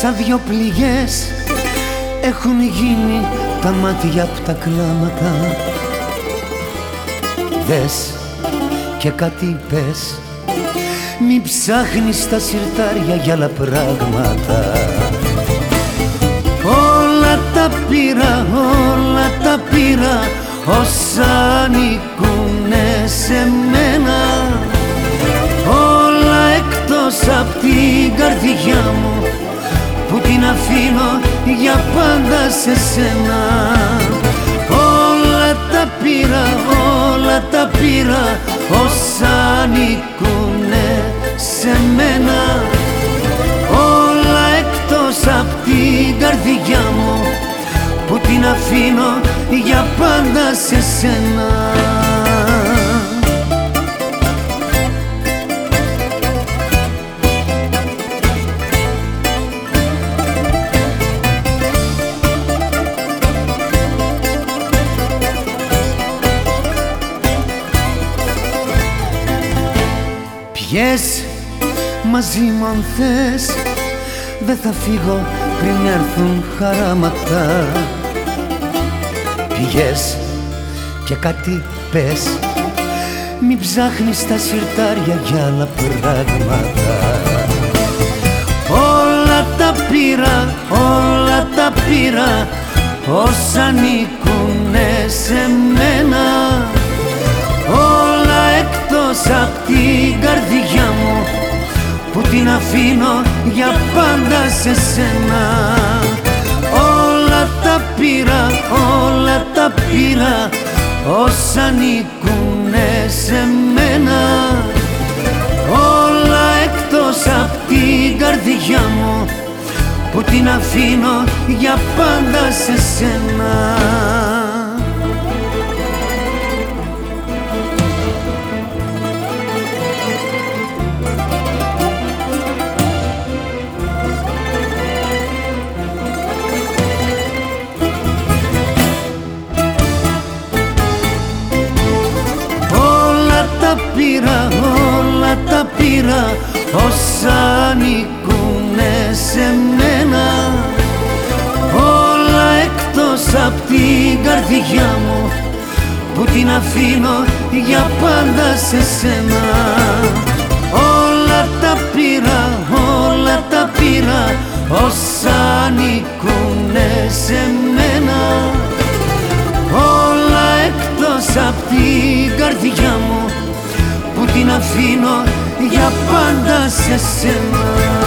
σαν δυο πληγές έχουν γίνει τα μάτια από τα κλάματα. Δες και κάτι πες Μη ψάχνεις τα συρτάρια για άλλα πράγματα. Όλα τα πήρα, όλα τα πήρα Όσα ανήκουνε σε μένα. Όλα εκτός απ' την καρδιά μου Που την αφήνω για πάντα σε σένα. Όλα τα πήρα, όλα τα πήρα Όσα ανήκουνε σε μένα. Όλα εκτός απ' την καρδιά μου Που την αφήνω για πάντα σε σένα Πιες μαζί μου αν θες Δεν θα φύγω πριν έρθουν χαράματα. Πηγές και κάτι πες Μην ψάχνεις τα συρτάρια για άλλα πράγματα. Όλα τα πήρα, όλα τα πήρα Όσα ανήκουνε Που την αφήνω για πάντα σε σένα. Όλα τα πήρα, όλα τα πήρα Όσα ανήκουνε σε μένα. Όλα εκτός απ' την καρδιά μου Που την αφήνω για πάντα σε σένα πήρα Όσα ανήκουνε σε μένα. Όλα εκτός απ' την καρδιά μου Που την αφήνω για πάντα σε σένα. Όλα τα πήρα, όλα τα πήρα Όσα ανήκουνε σε μένα. Όλα εκτός απ' την καρδιά μου Που την αφήνω για πάντα σε σένα